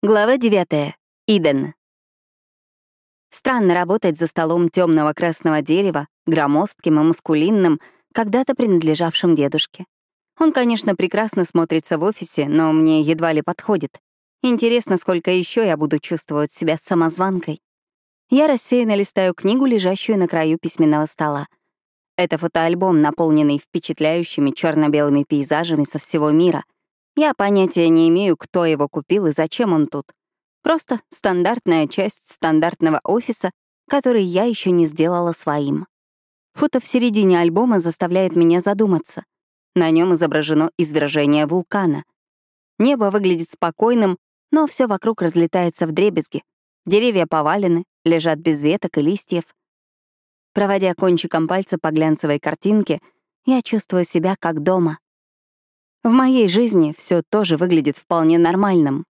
Глава 9. Иден. Странно работать за столом темного красного дерева, громоздким и маскулинным, когда-то принадлежавшим дедушке. Он, конечно, прекрасно смотрится в офисе, но мне едва ли подходит. Интересно, сколько еще я буду чувствовать себя самозванкой. Я рассеянно листаю книгу, лежащую на краю письменного стола. Это фотоальбом, наполненный впечатляющими черно белыми пейзажами со всего мира — я понятия не имею, кто его купил и зачем он тут. Просто стандартная часть стандартного офиса, который я еще не сделала своим. Фото в середине альбома заставляет меня задуматься. На нем изображено извержение вулкана. Небо выглядит спокойным, но все вокруг разлетается в дребезги. Деревья повалены, лежат без веток и листьев. Проводя кончиком пальца по глянцевой картинке, я чувствую себя как дома. В моей жизни все тоже выглядит вполне нормальным.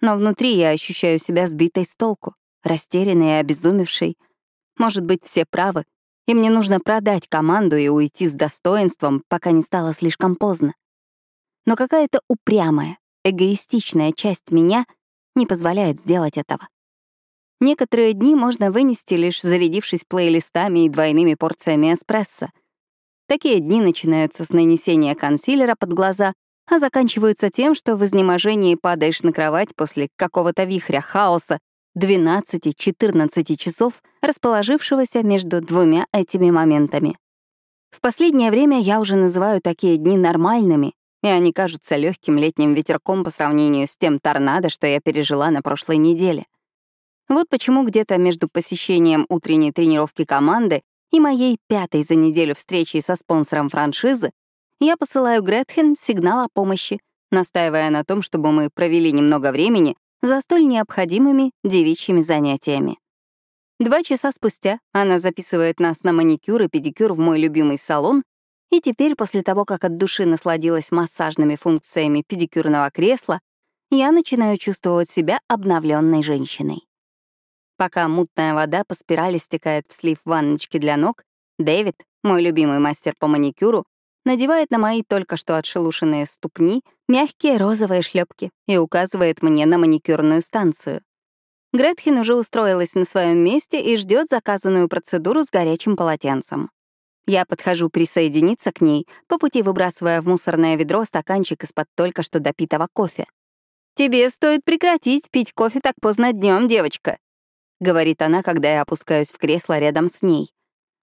Но внутри я ощущаю себя сбитой с толку, растерянной и обезумевшей. Может быть, все правы, и мне нужно продать команду и уйти с достоинством, пока не стало слишком поздно. Но какая-то упрямая, эгоистичная часть меня не позволяет сделать этого. Некоторые дни можно вынести, лишь зарядившись плейлистами и двойными порциями эспрессо — Такие дни начинаются с нанесения консилера под глаза, а заканчиваются тем, что в изнеможении падаешь на кровать после какого-то вихря хаоса 12-14 часов, расположившегося между двумя этими моментами. В последнее время я уже называю такие дни нормальными, и они кажутся легким летним ветерком по сравнению с тем торнадо, что я пережила на прошлой неделе. Вот почему где-то между посещением утренней тренировки команды и моей пятой за неделю встречи со спонсором франшизы, я посылаю Гретхен сигнал о помощи, настаивая на том, чтобы мы провели немного времени за столь необходимыми девичьими занятиями. Два часа спустя она записывает нас на маникюр и педикюр в мой любимый салон, и теперь, после того, как от души насладилась массажными функциями педикюрного кресла, я начинаю чувствовать себя обновленной женщиной. Пока мутная вода по спирали стекает в слив ванночки для ног, Дэвид, мой любимый мастер по маникюру, надевает на мои только что отшелушенные ступни мягкие розовые шлепки и указывает мне на маникюрную станцию. Гретхен уже устроилась на своем месте и ждет заказанную процедуру с горячим полотенцем. Я подхожу присоединиться к ней, по пути выбрасывая в мусорное ведро стаканчик из-под только что допитого кофе. «Тебе стоит прекратить пить кофе так поздно днем, девочка», — говорит она, когда я опускаюсь в кресло рядом с ней.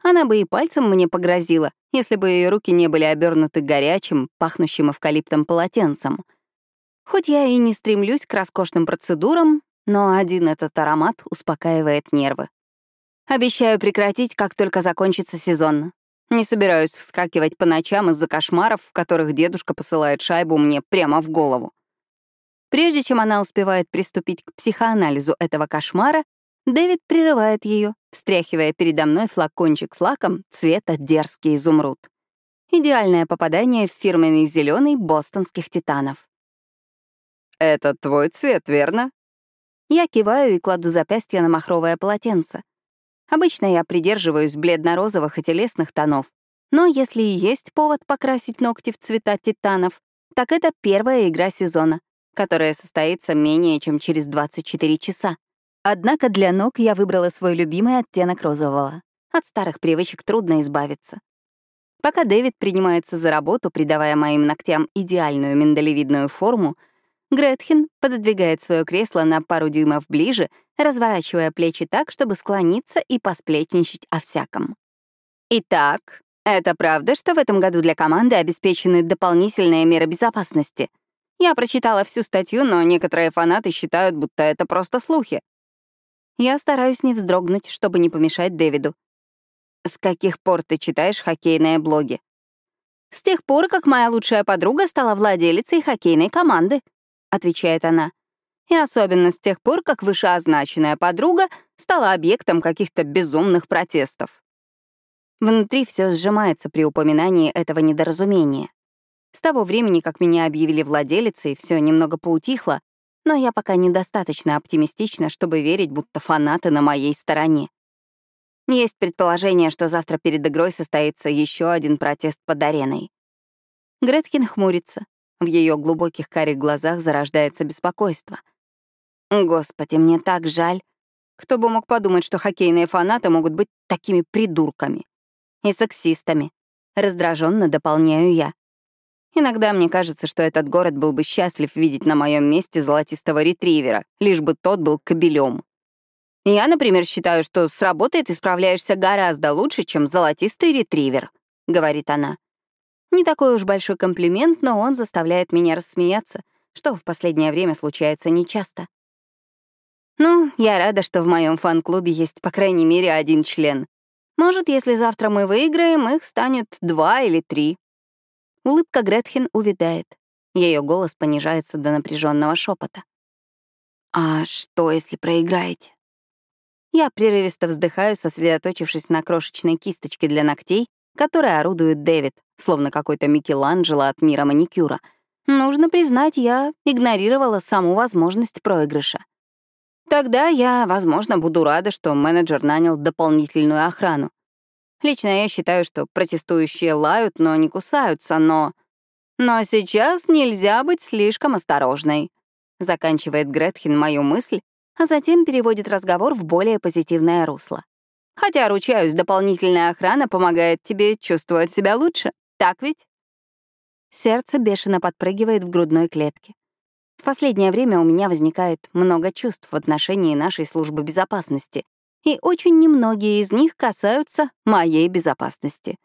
Она бы и пальцем мне погрозила, если бы ее руки не были обернуты горячим, пахнущим эвкалиптом полотенцем. Хоть я и не стремлюсь к роскошным процедурам, но один этот аромат успокаивает нервы. Обещаю прекратить, как только закончится сезон. Не собираюсь вскакивать по ночам из-за кошмаров, в которых дедушка посылает шайбу мне прямо в голову. Прежде чем она успевает приступить к психоанализу этого кошмара, Дэвид прерывает ее, встряхивая передо мной флакончик с лаком цвета дерзкий изумруд. Идеальное попадание в фирменный зеленый бостонских титанов. «Это твой цвет, верно?» Я киваю и кладу запястье на махровое полотенце. Обычно я придерживаюсь бледно-розовых и телесных тонов, но если и есть повод покрасить ногти в цвета титанов, так это первая игра сезона, которая состоится менее чем через 24 часа. Однако для ног я выбрала свой любимый оттенок розового. От старых привычек трудно избавиться. Пока Дэвид принимается за работу, придавая моим ногтям идеальную миндалевидную форму, Гретхен пододвигает свое кресло на пару дюймов ближе, разворачивая плечи так, чтобы склониться и посплетничать о всяком. «Итак, это правда, что в этом году для команды обеспечены дополнительные меры безопасности? Я прочитала всю статью, но некоторые фанаты считают, будто это просто слухи. Я стараюсь не вздрогнуть, чтобы не помешать Дэвиду. «С каких пор ты читаешь хоккейные блоги?» «С тех пор, как моя лучшая подруга стала владелицей хоккейной команды», — отвечает она. «И особенно с тех пор, как вышеозначенная подруга стала объектом каких-то безумных протестов». Внутри все сжимается при упоминании этого недоразумения. С того времени, как меня объявили владелицей, все немного поутихло, но я пока недостаточно оптимистична, чтобы верить, будто фанаты на моей стороне. Есть предположение, что завтра перед игрой состоится еще один протест под ареной. Греткин хмурится. В ее глубоких карих глазах зарождается беспокойство. Господи, мне так жаль. Кто бы мог подумать, что хоккейные фанаты могут быть такими придурками. И сексистами. Раздраженно дополняю я. Иногда мне кажется, что этот город был бы счастлив видеть на моем месте золотистого ретривера, лишь бы тот был кобелем. Я, например, считаю, что с работой ты справляешься гораздо лучше, чем золотистый ретривер, — говорит она. Не такой уж большой комплимент, но он заставляет меня рассмеяться, что в последнее время случается нечасто. Ну, я рада, что в моем фан-клубе есть по крайней мере один член. Может, если завтра мы выиграем, их станет два или три. Улыбка Гретхен увядает. Ее голос понижается до напряженного шепота. «А что, если проиграете?» Я прерывисто вздыхаю, сосредоточившись на крошечной кисточке для ногтей, которой орудует Дэвид, словно какой-то Микеланджело от мира маникюра. Нужно признать, я игнорировала саму возможность проигрыша. Тогда я, возможно, буду рада, что менеджер нанял дополнительную охрану. Лично я считаю, что протестующие лают, но не кусаются, но... Но сейчас нельзя быть слишком осторожной. Заканчивает Гретхен мою мысль, а затем переводит разговор в более позитивное русло. Хотя, ручаюсь, дополнительная охрана помогает тебе чувствовать себя лучше. Так ведь? Сердце бешено подпрыгивает в грудной клетке. В последнее время у меня возникает много чувств в отношении нашей службы безопасности, и очень немногие из них касаются моей безопасности.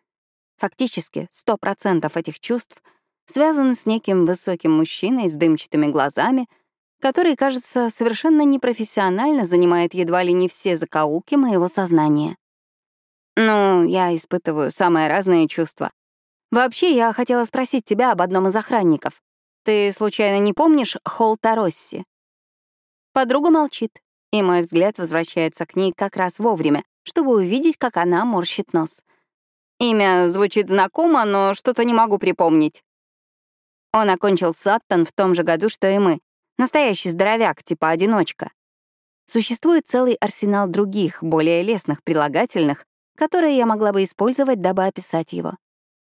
Фактически 100% этих чувств связаны с неким высоким мужчиной с дымчатыми глазами, который, кажется, совершенно непрофессионально занимает едва ли не все закоулки моего сознания. Ну, я испытываю самые разные чувства. Вообще, я хотела спросить тебя об одном из охранников. Ты, случайно, не помнишь Холта Росси? Подруга молчит, и мой взгляд возвращается к ней как раз вовремя, чтобы увидеть, как она морщит нос. Имя звучит знакомо, но что-то не могу припомнить. Он окончил Саттон в том же году, что и мы. Настоящий здоровяк, типа одиночка. Существует целый арсенал других, более лестных прилагательных, которые я могла бы использовать, дабы описать его.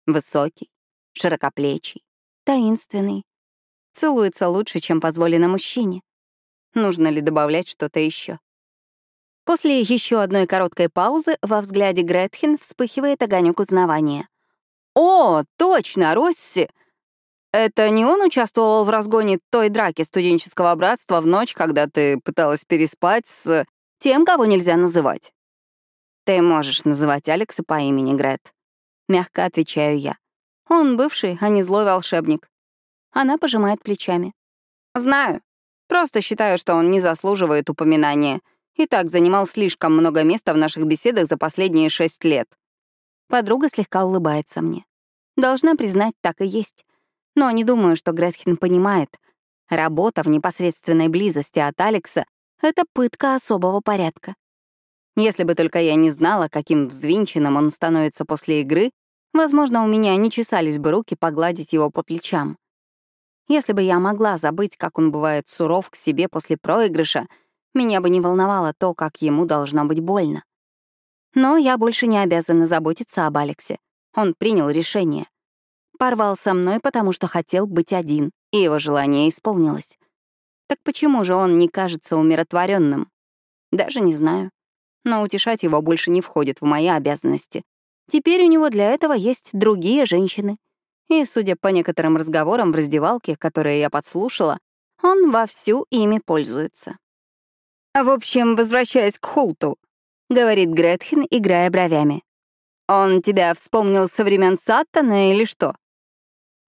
Высокий, широкоплечий, таинственный. Целуется лучше, чем позволено мужчине. Нужно ли добавлять что-то еще? После еще одной короткой паузы во взгляде Гретхен вспыхивает огонек узнавания. «О, точно, Росси! Это не он участвовал в разгоне той драки студенческого братства в ночь, когда ты пыталась переспать с тем, кого нельзя называть?» «Ты можешь называть Алекса по имени Грет», — мягко отвечаю я. «Он бывший, а не злой волшебник». Она пожимает плечами. «Знаю. Просто считаю, что он не заслуживает упоминания. И так занимал слишком много места в наших беседах за последние шесть лет. Подруга слегка улыбается мне. Должна признать, так и есть. Но не думаю, что Гретхен понимает. Работа в непосредственной близости от Алекса — это пытка особого порядка. Если бы только я не знала, каким взвинченным он становится после игры, возможно, у меня не чесались бы руки погладить его по плечам. Если бы я могла забыть, как он бывает суров к себе после проигрыша, меня бы не волновало то, как ему должно быть больно. Но я больше не обязана заботиться об Алексе. Он принял решение. Порвал со мной, потому что хотел быть один, и его желание исполнилось. Так почему же он не кажется умиротворенным? Даже не знаю. Но утешать его больше не входит в мои обязанности. Теперь у него для этого есть другие женщины — и, судя по некоторым разговорам в раздевалке, которые я подслушала, он вовсю ими пользуется. «В общем, возвращаясь к Хулту», — говорит Гретхен, играя бровями. «Он тебя вспомнил со времен Саттона или что?»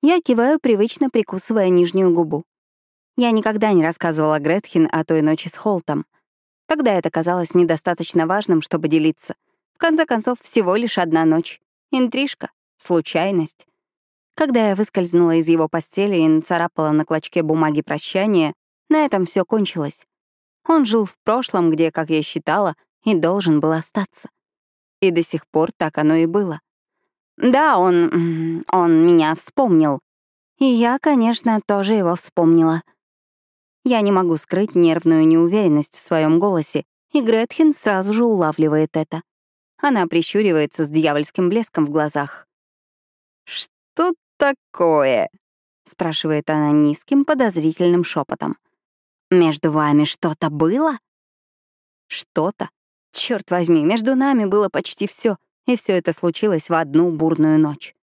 Я киваю, привычно прикусывая нижнюю губу. Я никогда не рассказывала Гретхен о той ночи с Холтом. Тогда это казалось недостаточно важным, чтобы делиться. В конце концов, всего лишь одна ночь. Интрижка, случайность. Когда я выскользнула из его постели и нацарапала на клочке бумаги прощание, на этом все кончилось. Он жил в прошлом, где, как я считала, и должен был остаться. И до сих пор так оно и было. Да, он... он меня вспомнил. И я, конечно, тоже его вспомнила. Я не могу скрыть нервную неуверенность в своем голосе, и Гретхен сразу же улавливает это. Она прищуривается с дьявольским блеском в глазах. «Что такое?» — спрашивает она низким подозрительным шепотом. Между вами что-то было? Что-то? Черт возьми, между нами было почти все, и все это случилось в одну бурную ночь.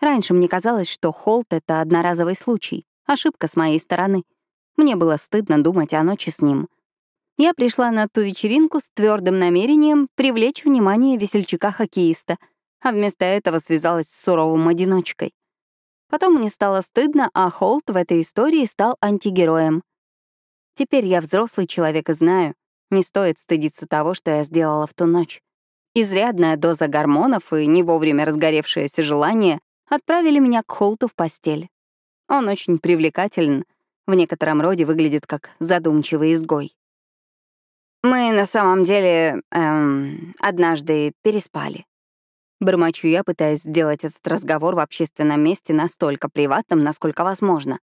Раньше мне казалось, что Холт — это одноразовый случай, ошибка с моей стороны. Мне было стыдно думать о ночи с ним. Я пришла на ту вечеринку с твердым намерением привлечь внимание весельчака-хоккеиста, а вместо этого связалась с суровым одиночкой. Потом мне стало стыдно, а Холт в этой истории стал антигероем. Теперь я взрослый человек и знаю, не стоит стыдиться того, что я сделала в ту ночь. Изрядная доза гормонов и не вовремя разгоревшееся желание отправили меня к Холту в постель. Он очень привлекателен, в некотором роде выглядит как задумчивый изгой. Мы на самом деле эм, однажды переспали. Бормочу я, пытаясь сделать этот разговор в общественном месте настолько приватным, насколько возможно.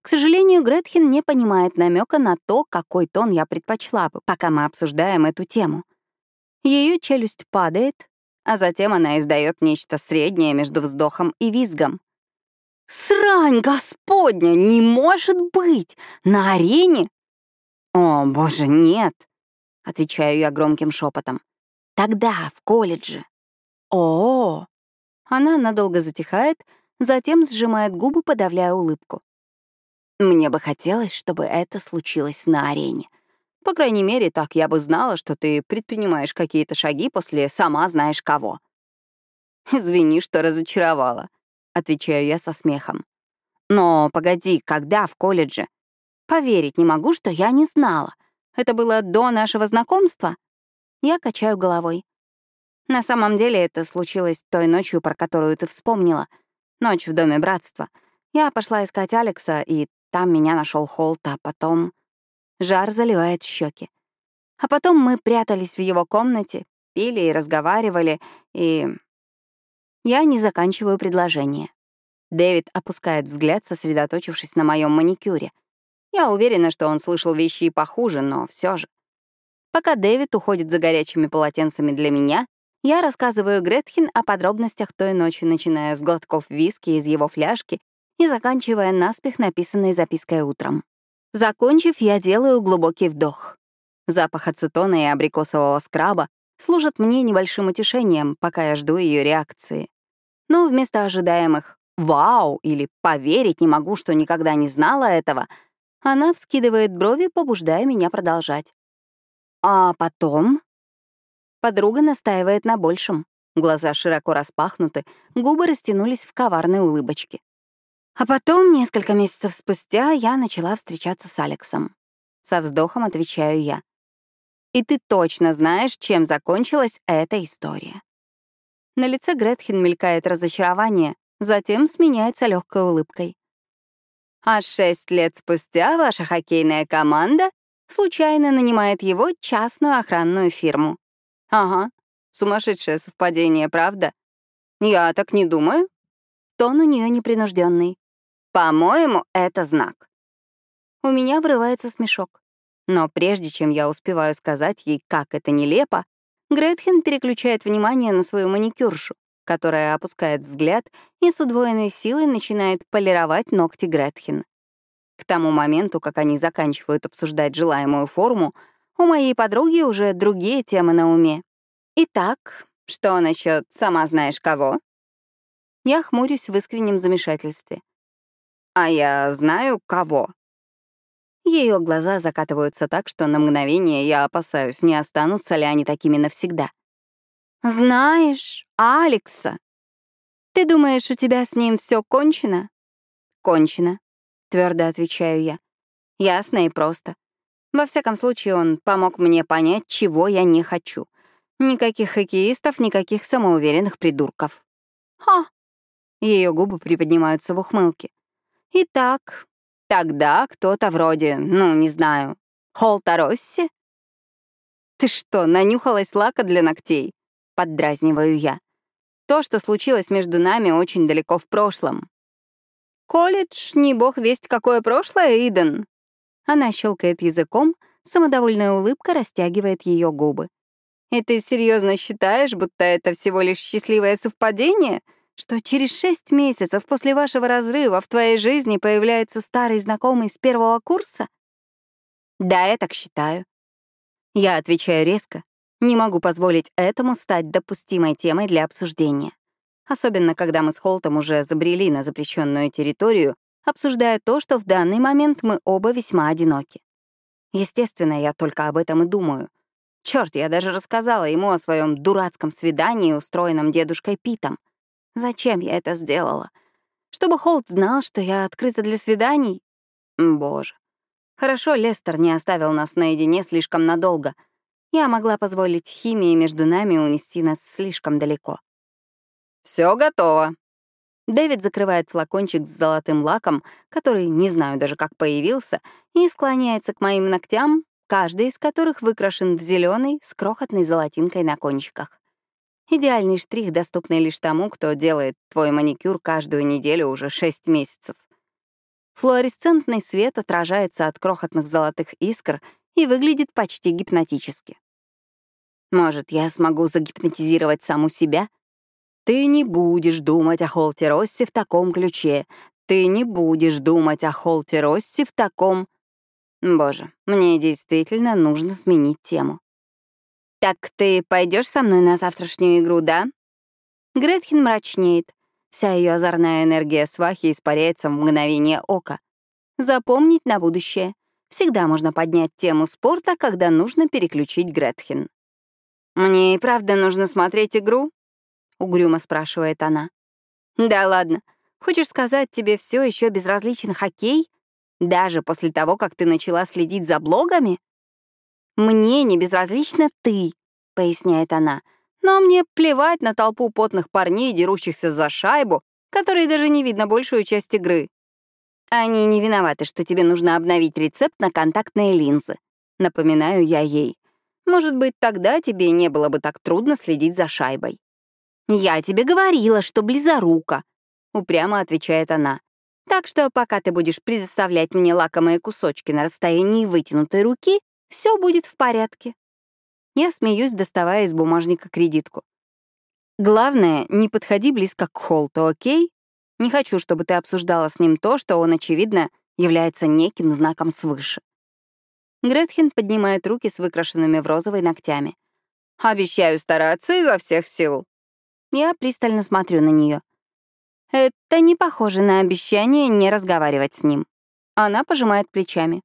К сожалению, Гретхен не понимает намека на то, какой тон я предпочла бы, пока мы обсуждаем эту тему. Ее челюсть падает, а затем она издает нечто среднее между вздохом и визгом. «Срань господня! Не может быть! На арене?» «О, боже, нет!» — отвечаю я громким шепотом. «Тогда, в колледже». О, -о, Она надолго затихает, затем сжимает губы, подавляя улыбку. Мне бы хотелось, чтобы это случилось на арене. По крайней мере, так я бы знала, что ты предпринимаешь какие-то шаги после сама знаешь кого. «Извини, что разочаровала», — отвечаю я со смехом. «Но погоди, когда в колледже? Поверить не могу, что я не знала. Это было до нашего знакомства?» Я качаю головой. На самом деле это случилось той ночью, про которую ты вспомнила. Ночь в Доме Братства. Я пошла искать Алекса, и там меня нашел Холт, а потом... Жар заливает щеки. А потом мы прятались в его комнате, пили и разговаривали, и... Я не заканчиваю предложение. Дэвид опускает взгляд, сосредоточившись на моем маникюре. Я уверена, что он слышал вещи и похуже, но все же. Пока Дэвид уходит за горячими полотенцами для меня, я рассказываю Гретхен о подробностях той ночи, начиная с глотков виски из его фляжки и заканчивая наспех написанной запиской утром. Закончив, я делаю глубокий вдох. Запах ацетона и абрикосового скраба служат мне небольшим утешением, пока я жду ее реакции. Но вместо ожидаемых «Вау!» или «Поверить не могу, что никогда не знала этого», она вскидывает брови, побуждая меня продолжать. А потом... Подруга настаивает на большем. Глаза широко распахнуты, губы растянулись в коварной улыбочке. А потом, несколько месяцев спустя, я начала встречаться с Алексом. Со вздохом отвечаю я. И ты точно знаешь, чем закончилась эта история. На лице Гретхен мелькает разочарование, затем сменяется легкой улыбкой. А шесть лет спустя ваша хоккейная команда случайно нанимает его частную охранную фирму. Ага, сумасшедшее совпадение, правда? Я так не думаю. Тон у нее непринужденный. По-моему, это знак. У меня врывается смешок. Но прежде чем я успеваю сказать ей, как это нелепо, Гретхен переключает внимание на свою маникюршу, которая опускает взгляд и с удвоенной силой начинает полировать ногти Гретхен. К тому моменту, как они заканчивают обсуждать желаемую форму, у моей подруги уже другие темы на уме. Итак, что насчет сама знаешь кого? Я хмурюсь в искреннем замешательстве. А я знаю, кого. Ее глаза закатываются так, что на мгновение я опасаюсь, не останутся ли они такими навсегда. «Знаешь, Алекса, ты думаешь, у тебя с ним все кончено?» «Кончено», — твердо отвечаю я. Ясно и просто. Во всяком случае, он помог мне понять, чего я не хочу. Никаких хоккеистов, никаких самоуверенных придурков. «Ха!» Ее губы приподнимаются в ухмылке. Итак, тогда кто-то вроде, ну, не знаю, Холта Росси? Ты что, нанюхалась лака для ногтей? Поддразниваю я. То, что случилось между нами, очень далеко в прошлом. Колледж, не бог весть какое прошлое, Иден. Она щелкает языком, самодовольная улыбка растягивает ее губы. И ты серьезно считаешь, будто это всего лишь счастливое совпадение? что через шесть месяцев после вашего разрыва в твоей жизни появляется старый знакомый с первого курса? Да, я так считаю. Я отвечаю резко. Не могу позволить этому стать допустимой темой для обсуждения. Особенно, когда мы с Холтом уже забрели на запрещенную территорию, обсуждая то, что в данный момент мы оба весьма одиноки. Естественно, я только об этом и думаю. Черт, я даже рассказала ему о своем дурацком свидании, устроенном дедушкой Питом. Зачем я это сделала? Чтобы Холт знал, что я открыта для свиданий? Боже. Хорошо, Лестер не оставил нас наедине слишком надолго. Я могла позволить химии между нами унести нас слишком далеко. Все готово. Дэвид закрывает флакончик с золотым лаком, который не знаю даже как появился, и склоняется к моим ногтям, каждый из которых выкрашен в зеленый с крохотной золотинкой на кончиках. Идеальный штрих, доступный лишь тому, кто делает твой маникюр каждую неделю уже 6 месяцев. Флуоресцентный свет отражается от крохотных золотых искр и выглядит почти гипнотически. Может, я смогу загипнотизировать саму себя? Ты не будешь думать о Холте Росси в таком ключе. Ты не будешь думать о Холте Росси в таком... Боже, мне действительно нужно сменить тему. «Так ты пойдешь со мной на завтрашнюю игру, да?» Гретхен мрачнеет. Вся ее озорная энергия свахи испаряется в мгновение ока. Запомнить на будущее. Всегда можно поднять тему спорта, когда нужно переключить Гретхен. «Мне и правда нужно смотреть игру?» — угрюмо спрашивает она. «Да ладно. Хочешь сказать, тебе все еще безразличен хоккей? Даже после того, как ты начала следить за блогами?» «Мне не безразлична ты», — поясняет она, «но мне плевать на толпу потных парней, дерущихся за шайбу, которые даже не видно большую часть игры. Они не виноваты, что тебе нужно обновить рецепт на контактные линзы. Напоминаю я ей. Может быть, тогда тебе не было бы так трудно следить за шайбой. «Я тебе говорила, что близорука», — упрямо отвечает она. «Так что пока ты будешь предоставлять мне лакомые кусочки на расстоянии вытянутой руки, все будет в порядке. Я смеюсь, доставая из бумажника кредитку. Главное, не подходи близко к Холту, окей? Не хочу, чтобы ты обсуждала с ним то, что он, очевидно, является неким знаком свыше. Гретхен поднимает руки с выкрашенными в розовый ногтями. «Обещаю стараться изо всех сил». Я пристально смотрю на нее. Это не похоже на обещание не разговаривать с ним. Она пожимает плечами.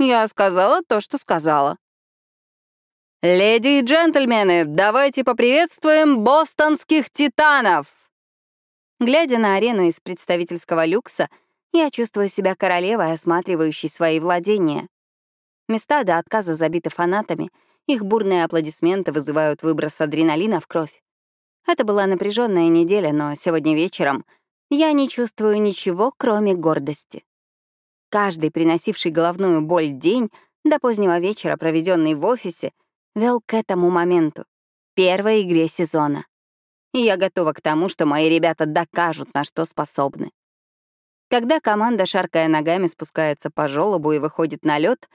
Я сказала то, что сказала. «Леди и джентльмены, давайте поприветствуем бостонских титанов!» Глядя на арену из представительского люкса, я чувствую себя королевой, осматривающей свои владения. Места до отказа забиты фанатами, их бурные аплодисменты вызывают выброс адреналина в кровь. Это была напряженная неделя, но сегодня вечером я не чувствую ничего, кроме гордости. Каждый приносивший головную боль день до позднего вечера, проведенный в офисе, вел к этому моменту, первой игре сезона. И я готова к тому, что мои ребята докажут, на что способны. Когда команда, шаркая ногами, спускается по желобу и выходит на лед,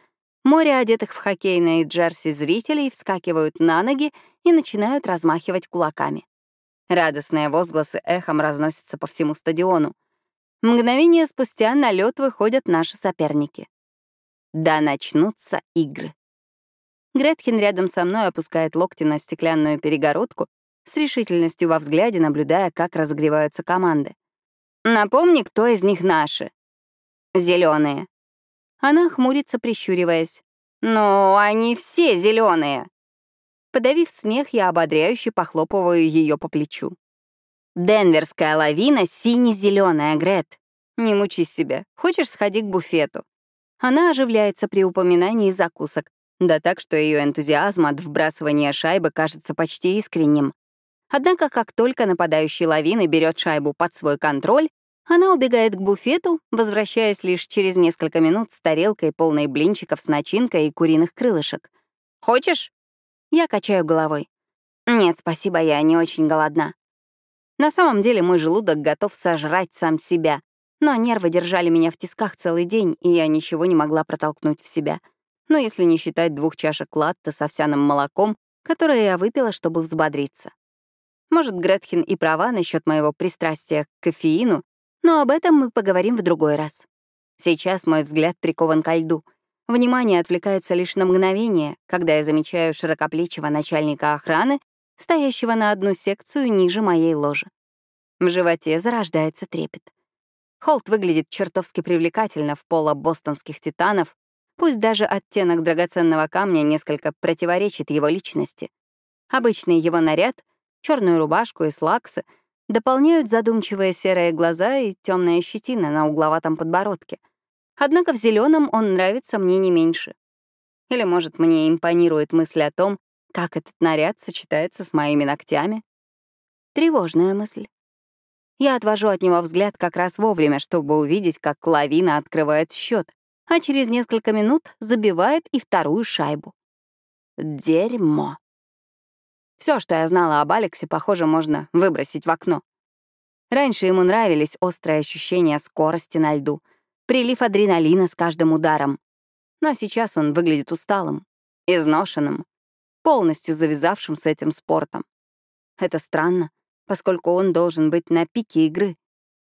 море одетых в хоккейные джерси зрителей вскакивают на ноги и начинают размахивать кулаками. Радостные возгласы эхом разносятся по всему стадиону. Мгновение спустя на лед выходят наши соперники. Да начнутся игры. Гретхен рядом со мной опускает локти на стеклянную перегородку, с решительностью во взгляде наблюдая, как разогреваются команды. «Напомни, кто из них наши?» Зеленые. Она хмурится, прищуриваясь. «Но они все зеленые. Подавив смех, я ободряюще похлопываю ее по плечу. Денверская лавина сине-зеленая, Грет. Не мучи себя. Хочешь, сходи к буфету. Она оживляется при упоминании закусок, да так, что ее энтузиазм от вбрасывания шайбы кажется почти искренним. Однако, как только нападающий лавины берет шайбу под свой контроль, она убегает к буфету, возвращаясь лишь через несколько минут с тарелкой, полной блинчиков с начинкой и куриных крылышек. «Хочешь?» Я качаю головой. «Нет, спасибо, я не очень голодна». На самом деле мой желудок готов сожрать сам себя, но нервы держали меня в тисках целый день, и я ничего не могла протолкнуть в себя. Но если не считать двух чашек латте с овсяным молоком, которые я выпила, чтобы взбодриться. Может, Гретхен и права насчет моего пристрастия к кофеину, но об этом мы поговорим в другой раз. Сейчас мой взгляд прикован ко льду. Внимание отвлекается лишь на мгновение, когда я замечаю широкоплечего начальника охраны, стоящего на одну секцию ниже моей ложи. В животе зарождается трепет. Холт выглядит чертовски привлекательно в поло бостонских титанов, пусть даже оттенок драгоценного камня несколько противоречит его личности. Обычный его наряд, черную рубашку и слаксы дополняют задумчивые серые глаза и темная щетина на угловатом подбородке — Однако в зеленом он нравится мне не меньше. Или, может, мне импонирует мысль о том, как этот наряд сочетается с моими ногтями. Тревожная мысль. Я отвожу от него взгляд как раз вовремя, чтобы увидеть, как лавина открывает счет, а через несколько минут забивает и вторую шайбу. Дерьмо. Все, что я знала об Алексе, похоже, можно выбросить в окно. Раньше ему нравились острые ощущения скорости на льду — прилив адреналина с каждым ударом. Но сейчас он выглядит усталым, изношенным, полностью завязавшим с этим спортом. Это странно, поскольку он должен быть на пике игры.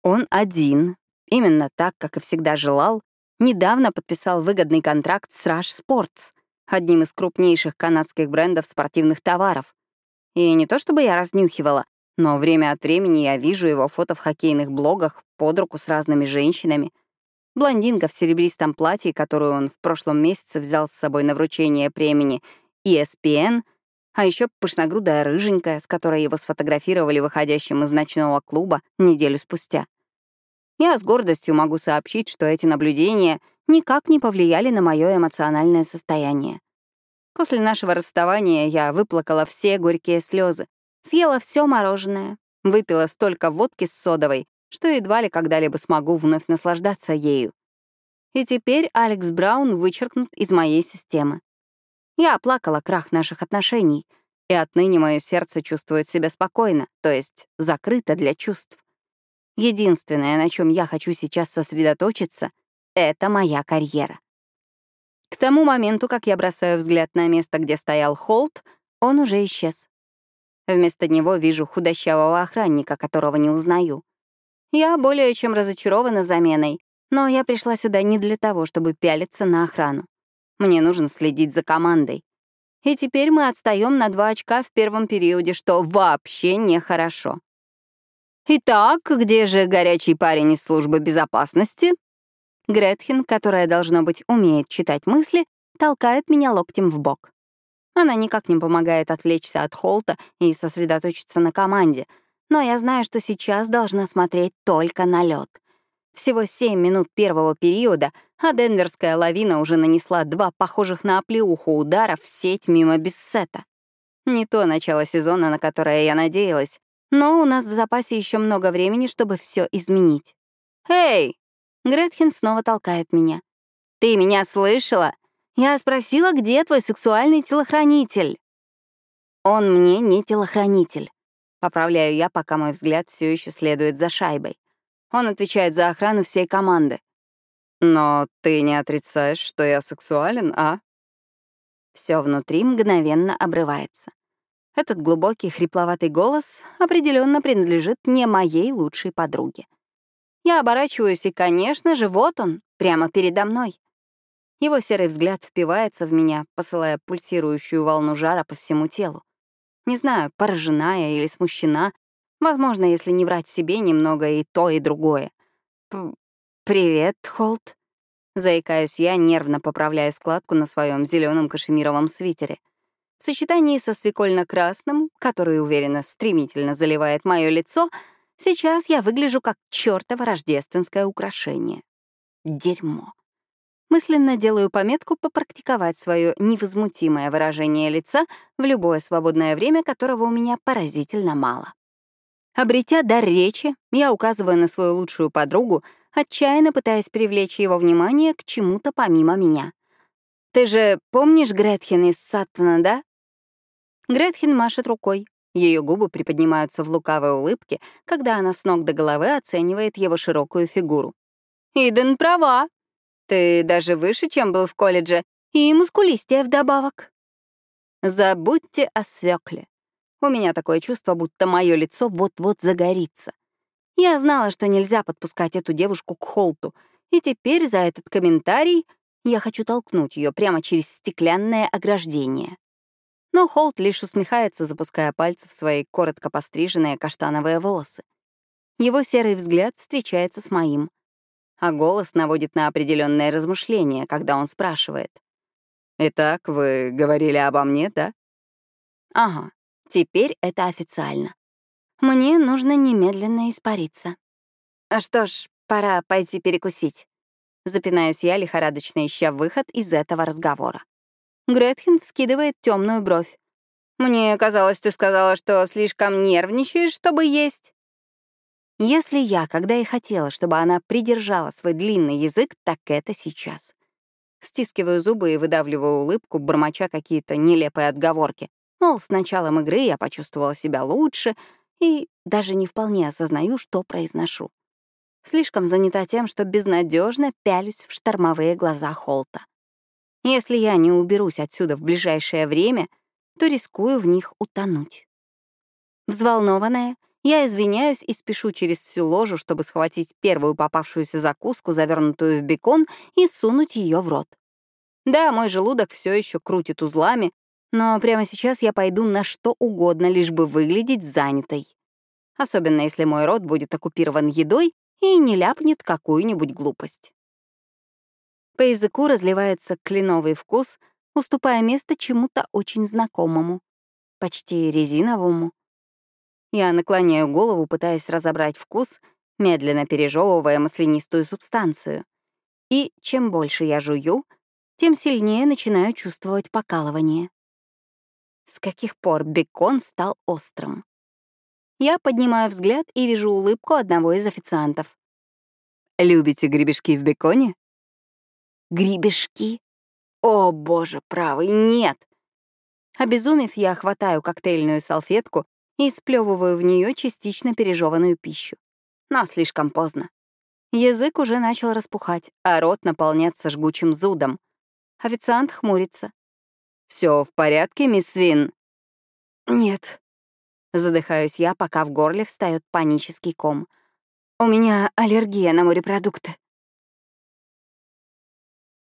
Он один, именно так, как и всегда желал, недавно подписал выгодный контракт с Rush Sports, одним из крупнейших канадских брендов спортивных товаров. И не то чтобы я разнюхивала, но время от времени я вижу его фото в хоккейных блогах под руку с разными женщинами — Блондинка в серебристом платье, которую он в прошлом месяце взял с собой на вручение премии ESPN, а еще пышногрудая рыженькая, с которой его сфотографировали выходящим из ночного клуба неделю спустя. Я с гордостью могу сообщить, что эти наблюдения никак не повлияли на мое эмоциональное состояние. После нашего расставания я выплакала все горькие слезы, съела все мороженое, выпила столько водки с содовой, что едва ли когда-либо смогу вновь наслаждаться ею. И теперь Алекс Браун вычеркнут из моей системы. Я оплакала крах наших отношений, и отныне мое сердце чувствует себя спокойно, то есть закрыто для чувств. Единственное, на чем я хочу сейчас сосредоточиться, — это моя карьера. К тому моменту, как я бросаю взгляд на место, где стоял Холт, он уже исчез. Вместо него вижу худощавого охранника, которого не узнаю. Я более чем разочарована заменой, но я пришла сюда не для того, чтобы пялиться на охрану. Мне нужно следить за командой. И теперь мы отстаем на два очка в первом периоде, что вообще нехорошо. «Итак, где же горячий парень из службы безопасности?» Гретхен, которая, должно быть, умеет читать мысли, толкает меня локтем в бок. Она никак не помогает отвлечься от Холта и сосредоточиться на команде — но я знаю, что сейчас должна смотреть только на лед. Всего 7 минут первого периода, а денверская лавина уже нанесла два похожих на оплеуху удара в сеть мимо Бессета. Не то начало сезона, на которое я надеялась, но у нас в запасе еще много времени, чтобы все изменить. «Эй!» — Гретхен снова толкает меня. «Ты меня слышала? Я спросила, где твой сексуальный телохранитель?» Он мне не телохранитель. Поправляю я, пока мой взгляд все еще следует за шайбой. Он отвечает за охрану всей команды. Но ты не отрицаешь, что я сексуален, а? Все внутри мгновенно обрывается. Этот глубокий хрипловатый голос определенно принадлежит не моей лучшей подруге. Я оборачиваюсь, и, конечно же, вот он, прямо передо мной. Его серый взгляд впивается в меня, посылая пульсирующую волну жара по всему телу. Не знаю, поражена я или смущена. Возможно, если не врать себе, немного и то, и другое. «Привет, Холт», — заикаюсь я, нервно поправляя складку на своем зеленом кашемировом свитере. В сочетании со свекольно-красным, который, уверенно, стремительно заливает мое лицо, сейчас я выгляжу как чёртово рождественское украшение. Дерьмо. Мысленно делаю пометку попрактиковать свое невозмутимое выражение лица в любое свободное время, которого у меня поразительно мало. Обретя дар речи, я указываю на свою лучшую подругу, отчаянно пытаясь привлечь его внимание к чему-то помимо меня. «Ты же помнишь Гретхен из Саттона, да?» Гретхен машет рукой. Ее губы приподнимаются в лукавой улыбке, когда она с ног до головы оценивает его широкую фигуру. «Иден права», ты даже выше, чем был в колледже, и мускулистее вдобавок. Забудьте о свекле. У меня такое чувство, будто мое лицо вот-вот загорится. Я знала, что нельзя подпускать эту девушку к Холту, и теперь за этот комментарий Я хочу толкнуть ее прямо через стеклянное ограждение. Но Холт лишь усмехается, запуская пальцы в свои коротко постриженные каштановые волосы. Его серый взгляд встречается с моим, а голос наводит на определенное размышление, когда он спрашивает. «Итак, вы говорили обо мне, да?» «Ага, теперь это официально. Мне нужно немедленно испариться. А что ж, пора пойти перекусить». Запинаюсь я, лихорадочно ища выход из этого разговора. Гретхен вскидывает темную бровь. «Мне казалось, ты сказала, что слишком нервничаешь, чтобы есть». Если я, когда и хотела, чтобы она придержала свой длинный язык, так это сейчас. Стискиваю зубы и выдавливаю улыбку, бормоча какие-то нелепые отговорки. Мол, с началом игры я почувствовала себя лучше и даже не вполне осознаю, что произношу. Слишком занята тем, что безнадежно пялюсь в штормовые глаза Холта. Если я не уберусь отсюда в ближайшее время, то рискую в них утонуть. Взволнованная, я извиняюсь и спешу через всю ложу, чтобы схватить первую попавшуюся закуску, завернутую в бекон, и сунуть ее в рот. Да, мой желудок все еще крутит узлами, но прямо сейчас я пойду на что угодно, лишь бы выглядеть занятой. Особенно если мой рот будет оккупирован едой и не ляпнет какую-нибудь глупость. По языку разливается кленовый вкус, уступая место чему-то очень знакомому, почти резиновому. Я наклоняю голову, пытаясь разобрать вкус, медленно пережевывая маслянистую субстанцию. И чем больше я жую, тем сильнее начинаю чувствовать покалывание. С каких пор бекон стал острым? Я поднимаю взгляд и вижу улыбку одного из официантов. «Любите гребешки в беконе?» «Гребешки? О, боже правый, нет!» Обезумев, я хватаю коктейльную салфетку и сплевываю в нее частично пережеванную пищу. Но слишком поздно. Язык уже начал распухать, а рот наполняться жгучим зудом. Официант хмурится. Все в порядке, мисс Свин?» «Нет». Задыхаюсь я, пока в горле встает панический ком. «У меня аллергия на морепродукты».